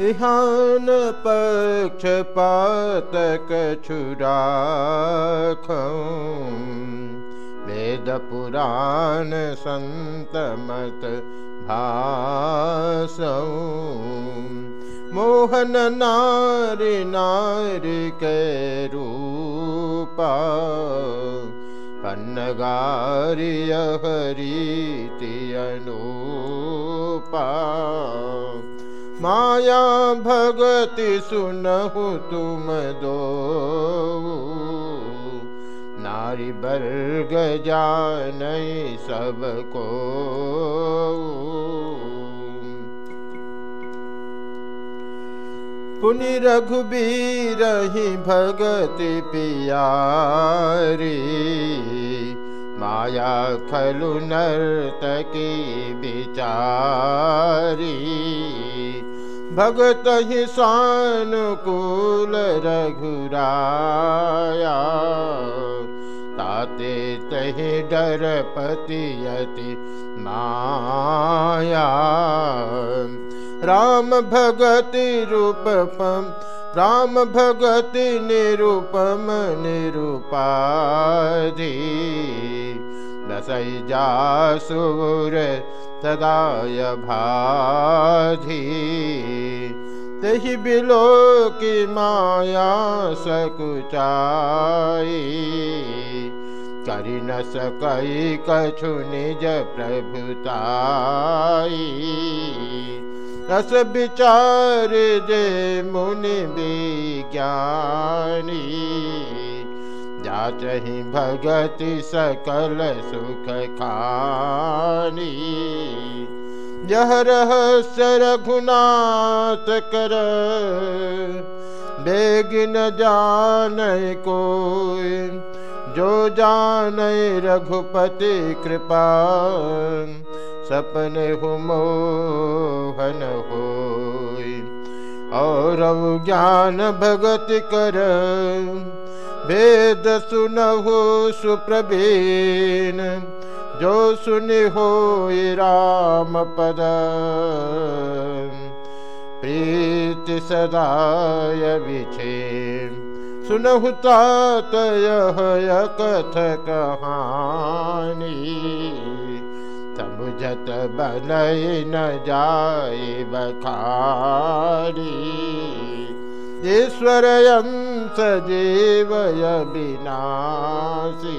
इहान पक्ष पातक छुराख वेद पुराण संत मत भास मोहन नारी नारी के रूपा पन्नगारी हरी अनुपा माया भगति सुनहु तुम दो। नारी वर्ग जान सबको। पुनि रघुबीर ही भगति पियारी। माया खलु नर्तकी बिचारी भगत ही सानुकूल रघुराया। ताते तहि डर पतियति माया। राम भगति रूपम राम भगति निरूपम निरूपाधि दसै जासुर सदाय भाधि तहि बिलो की माया सकुचाई। करि न सकई कछु निज प्रभुताई। रस विचार जे मुनि विज्ञानी जाचहि भगति सकल सुख खानी। यह रहस्य रघुनाथ कर। बेग न जान कोई, जो जान रघुपति कृपा। सपने हो मोहन हो और ज्ञान भगत कर। वेद सुनहु सुप्रवीण जो सुनि हो राम पद प्रीति सदाय तात कथ कहानी समुझत बनय न जाय बखारी ईश्वरयंस जीवय विनाशी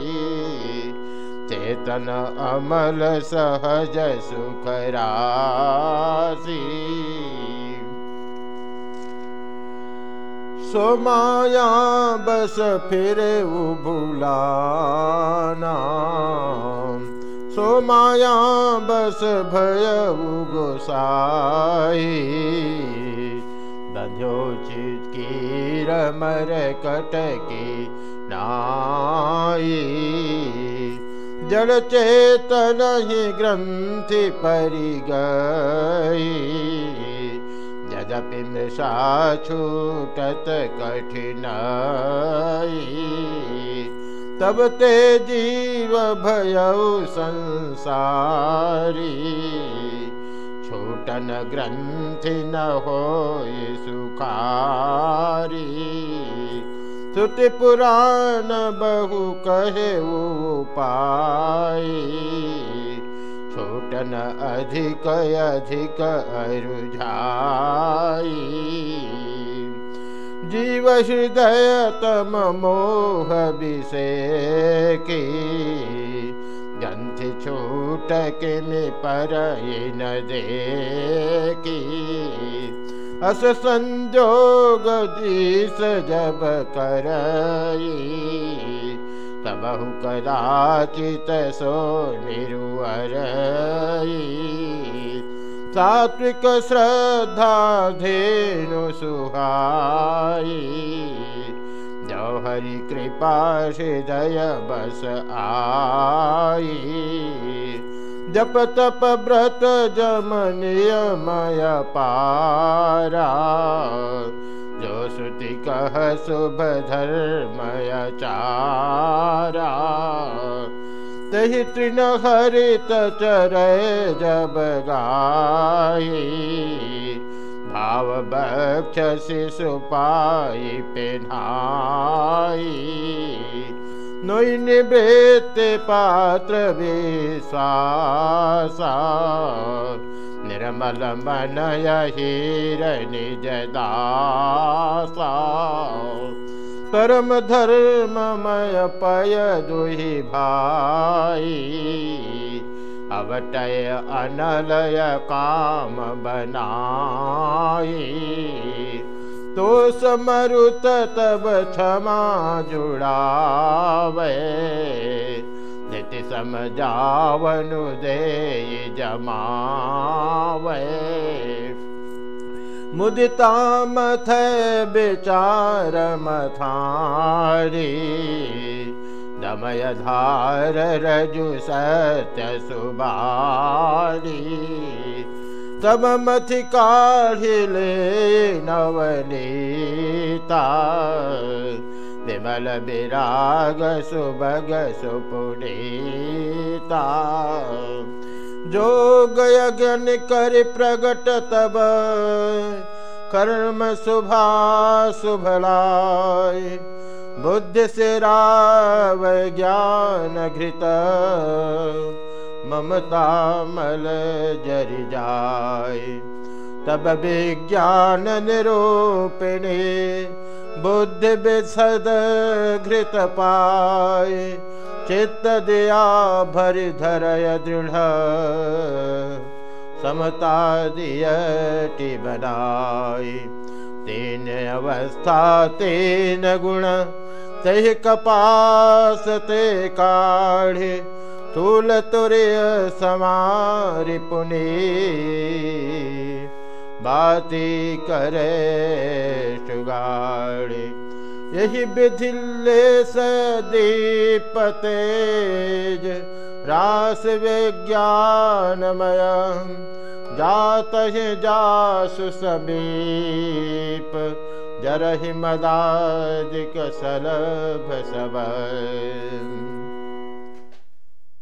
चेतन अमल सहज सुखरासी सोमाया बस फिर भूलाना सोमाया बस भय गोसाई रमर कटकी नाई। जड़ चेतन ही ग्रंथि परि गई। यद्यपि मृषा छूटत कठिन तब ते जीव भय संसारी छोटन ग्रंथि न हो सुखारी श्रुति पुराण बहु कहे उपाय। छोटन अधिक अधिक अरुझाई। जीव हृदय तम मोह विषे की अस संजोग दिस जब कर तबहु कदाचित सो निरुअर सात्विक श्रद्धा धेनु सुहाई हरि कृपा हृदय बस आई। जप तप व्रत जमनियमय पारा। जो श्रुति कह शुभ धर्मय चारा। तही तृण हरित चर जब गाई भाव भक्ष शिशुपाई पेनाई नोई निवृत्त पात्र विश्वासा निर्मल मनय हीर निज दासा परम धर्ममय पय दुहि भाई अवटय अनलय काम बनाई। तो समरुत तब क्षमा जुड़ावे। निति समझावनु दे जमावे। मुदिता मथ विचार मथारी दमयधार रजु सत्य सुबारी तब मथि काढ़िले नवनीता। विमल विराग सुभग सुपुनीता। जो गयगन कर प्रगट तब कर्म शुभा शुभलाय बुद्धि से राव ज्ञान घृत ममता मल जरि जाय। तब विज्ञान निरूपिणी बुद्धि विशद घृत पाय। चित्त दिया भरि धरय दृढ़। समता दियटि बनाई तीन अवस्था तीन गुण तहि कपास ते काढ़े, तूल तुर्य समारि पुनि। बाती करे सुगाड़े यही विधिले सदीप तेज रास विज्ञानमय जात जासु समीप। जरहि मदादिक सलभ सब